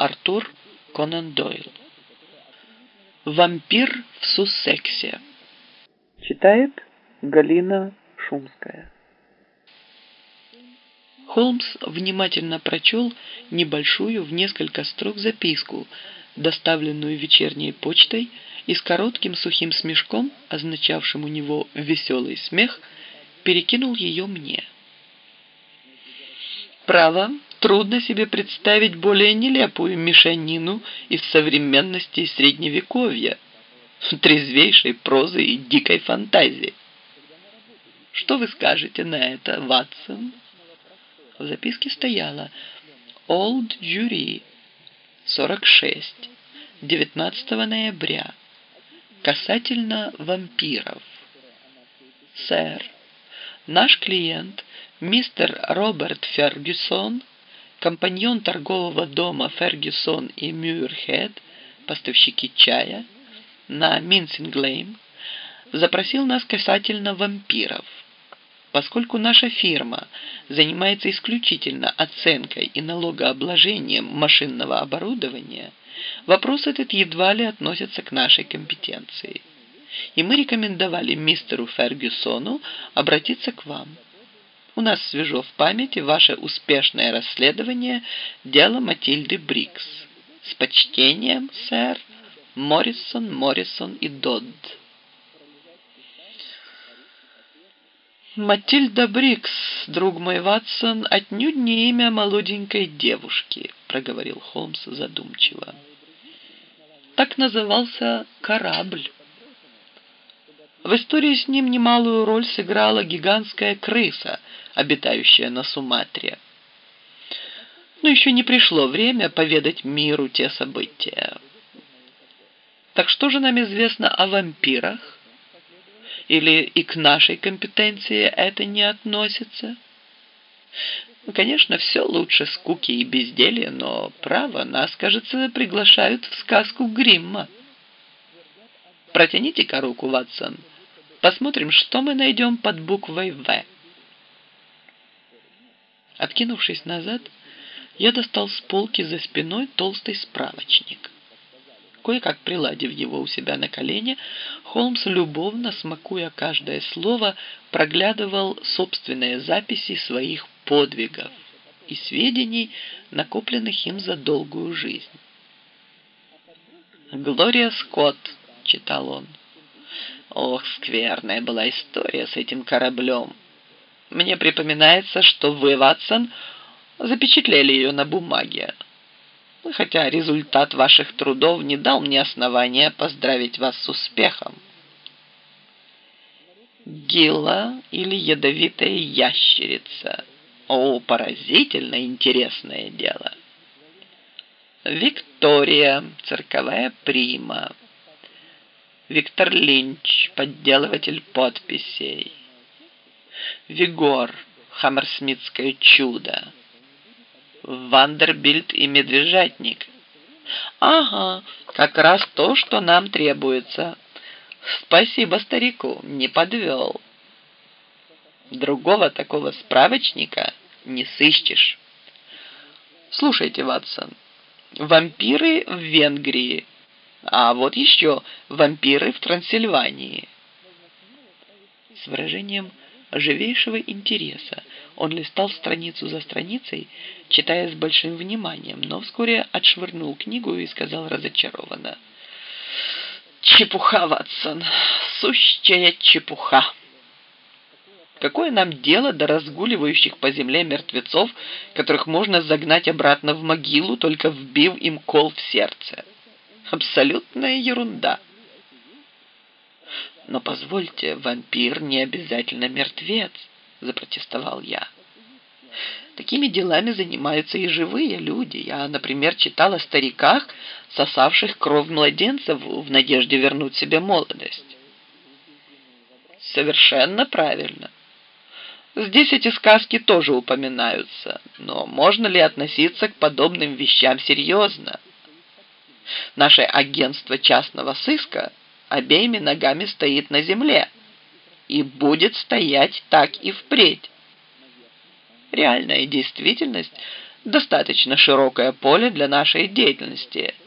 Артур Конан Дойл. Вампир в Суссексе. Читает Галина Шумская. Холмс внимательно прочел небольшую в несколько строк записку, доставленную вечерней почтой и с коротким сухим смешком, означавшим у него веселый смех, перекинул ее мне. Право, трудно себе представить более нелепую мешанину из современности и средневековья, трезвейшей прозы и дикой фантазии. Что вы скажете на это, Ватсон? В записке стояло «Old Jury, 46, 19 ноября, касательно вампиров. Сэр, наш клиент, мистер Роберт Фергюсон, компаньон торгового дома Фергюсон и Мюрхед, поставщики чая, на Минсинглейм, запросил нас касательно вампиров. Поскольку наша фирма занимается исключительно оценкой и налогообложением машинного оборудования, вопрос этот едва ли относится к нашей компетенции. И мы рекомендовали мистеру Фергюсону обратиться к вам. У нас свежо в памяти ваше успешное расследование дела Матильды Брикс. С почтением, сэр, Моррисон, Моррисон и Додд. «Матильда Брикс, друг мой Ватсон, отнюдь не имя молоденькой девушки», — проговорил Холмс задумчиво. «Так назывался корабль. В истории с ним немалую роль сыграла гигантская крыса, обитающая на Суматре. Но еще не пришло время поведать миру те события. Так что же нам известно о вампирах? Или и к нашей компетенции это не относится? Ну, конечно, все лучше скуки и безделья, но, право, нас, кажется, приглашают в сказку Гримма. Протяните-ка руку, Ватсон. Посмотрим, что мы найдем под буквой «В». Откинувшись назад, я достал с полки за спиной толстый справочник. Кое-как приладив его у себя на колени, Холмс, любовно смакуя каждое слово, проглядывал собственные записи своих подвигов и сведений, накопленных им за долгую жизнь. «Глория Скотт», — читал он. «Ох, скверная была история с этим кораблем. Мне припоминается, что вы, Ватсон, запечатлели ее на бумаге хотя результат ваших трудов не дал мне основания поздравить вас с успехом. Гила или ядовитая ящерица. О, поразительно интересное дело. Виктория, цирковая прима. Виктор Линч, подделыватель подписей. Вигор, хаммерсмитское чудо. Вандербильд и Медвежатник. Ага, как раз то, что нам требуется. Спасибо старику, не подвел. Другого такого справочника не сыщешь. Слушайте, Ватсон, вампиры в Венгрии, а вот еще вампиры в Трансильвании. С выражением живейшего интереса. Он листал страницу за страницей, читая с большим вниманием, но вскоре отшвырнул книгу и сказал разочарованно. «Чепуха, Ватсон, сущая чепуха!» Какое нам дело до разгуливающих по земле мертвецов, которых можно загнать обратно в могилу, только вбив им кол в сердце? Абсолютная ерунда. «Но позвольте, вампир не обязательно мертвец», — запротестовал я. Такими делами занимаются и живые люди. Я, например, читал о стариках, сосавших кровь младенцев в надежде вернуть себе молодость. Совершенно правильно. Здесь эти сказки тоже упоминаются, но можно ли относиться к подобным вещам серьезно? Наше агентство частного сыска обеими ногами стоит на земле и будет стоять так и впредь. Реальная действительность достаточно широкое поле для нашей деятельности –